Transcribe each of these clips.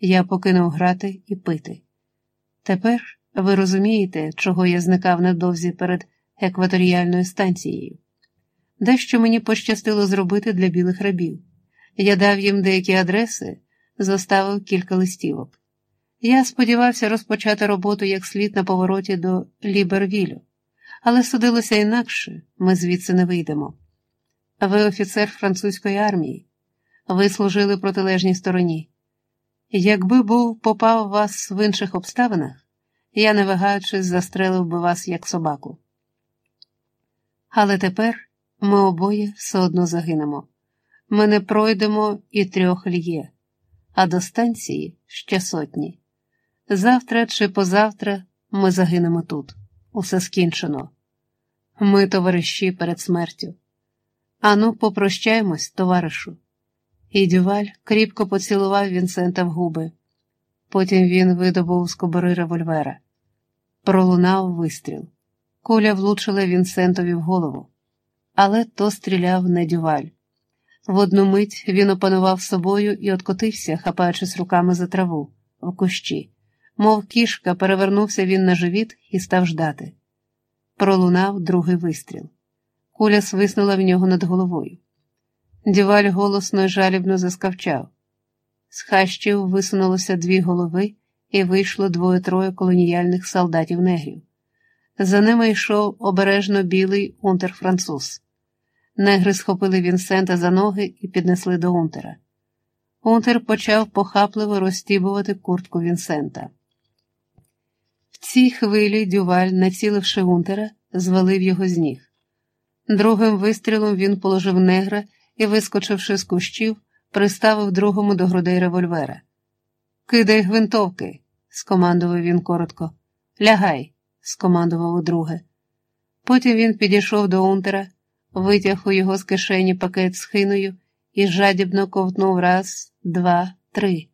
Я покинув грати і пити. Тепер ви розумієте, чого я зникав недовзі перед екваторіальною станцією. Дещо мені пощастило зробити для білих рабів. Я дав їм деякі адреси, зоставив кілька листівок. Я сподівався розпочати роботу як слід на повороті до Лібервілю, але судилося інакше, ми звідси не вийдемо. Ви офіцер французької армії, ви служили протилежній стороні. Якби був попав вас в інших обставинах, я, не вагаючись, застрелив би вас як собаку. Але тепер ми обоє все одно загинемо. Ми не пройдемо і трьох льє, а до станції ще сотні. Завтра чи позавтра ми загинемо тут. Усе скінчено. Ми, товариші, перед смертю. Ану, попрощаємось, товаришу. І Дюваль кріпко поцілував Вінсента в губи. Потім він видобув з кобури револьвера. Пролунав вистріл. Куля влучила Вінсентові в голову, але то стріляв не Дюваль. В одну мить він опанував собою і откотився, хапаючись руками за траву, в кущі. Мов кішка, перевернувся він на живіт і став ждати. Пролунав другий вистріл. Куля свиснула в нього над головою. Дюваль голосно й жалібно заскавчав. З хащів висунулося дві голови, і вийшло двоє-троє колоніальних солдатів негрів. За ними йшов обережно білий унтер-француз. Негри схопили Вінсента за ноги і піднесли до Унтера. Унтер почав похапливо розстібувати куртку Вінсента. В цій хвилі Дюваль, націливши Унтера, звалив його з ніг. Другим вистрілом він положив негра і, вискочивши з кущів, приставив другому до грудей револьвера. Кидай гвинтовки, скомандував він коротко. Лягай, скомандував удруге. Потім він підійшов до Унтера, витяг у його з кишені пакет з хиною і жадібно ковтнув раз, два, три.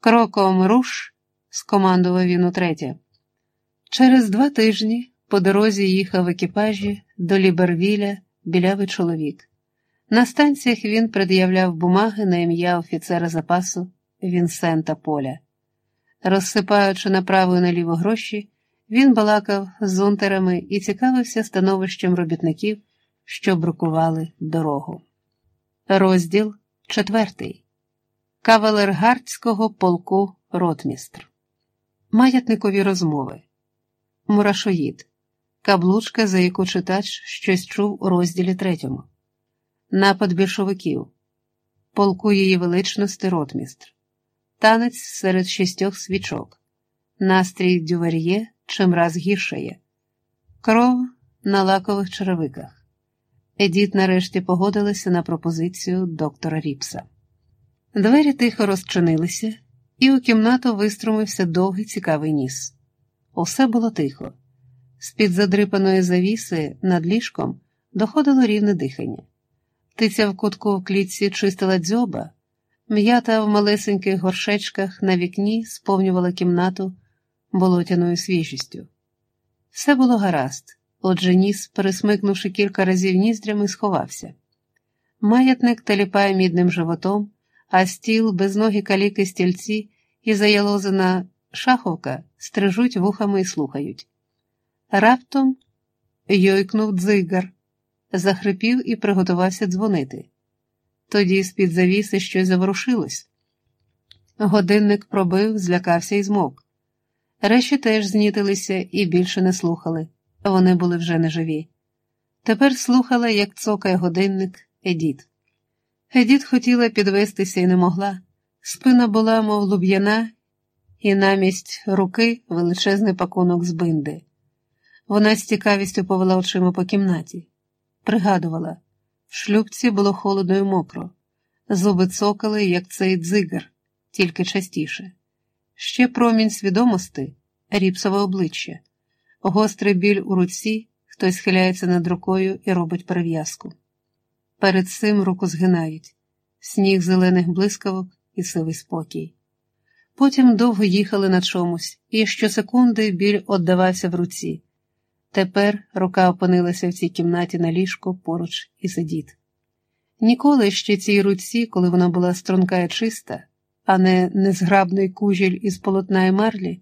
Кроком руш, скомандував він утретє. Через два тижні по дорозі їхав екіпажі до Лібервіля білявий чоловік. На станціях він пред'являв бумаги на ім'я офіцера запасу Вінсента Поля. Розсипаючи направо і наліво гроші, він балакав з унтерами і цікавився становищем робітників, що брукували дорогу. Розділ четвертий. Кавалергардського полку ротмістр. Маятникові розмови. Мурашоїд. Каблучка, за яку читач щось чув у розділі третьому. Напад більшовиків. Полку її величності ротмістр. Танець серед шістьох свічок. Настрій дювар'є чимраз гіршає. Кров на лакових черевиках. Едіт нарешті погодилася на пропозицію доктора Ріпса. Двері тихо розчинилися, і у кімнату виструмився довгий цікавий ніс. Усе було тихо. З-під задрипаної завіси над ліжком доходило рівне дихання. Тиця в кутку в клітці чистила дзьоба, м'ята в малесеньких горшечках на вікні сповнювала кімнату болотяною свіжістю. Все було гаразд, отже ніс, пересмикнувши кілька разів ніздрями, сховався. Маятник таліпає мідним животом, а стіл, безногі каліки стільці і заялозена шаховка стрижуть вухами і слухають. Раптом йойкнув дзигар, захрипів і приготувався дзвонити. Тоді з-під завіси щось заворушилось. Годинник пробив, злякався і змовк. Реші теж знітилися і більше не слухали, вони були вже неживі. Тепер слухала, як цокає годинник Едіт. Едіт хотіла підвестися і не могла. Спина була, мов луб'яна, і намість руки величезний пакунок з бинди. Вона з цікавістю повела очима по кімнаті, пригадувала, в шлюбці було холодно і мокро, зуби цокали, як цей дзигар, тільки частіше. Ще промінь свідомості, ріпсове обличчя, гострий біль у руці, хтось схиляється над рукою і робить перев'язку. Перед цим руку згинають, сніг зелених блискавок і сивий спокій. Потім довго їхали на чомусь, і щосекунди біль віддавався в руці. Тепер рука опинилася в цій кімнаті на ліжко поруч і Едіт. Ніколи ще цій руці, коли вона була струнка і чиста, а не незграбний кужіль із полотна і марлі,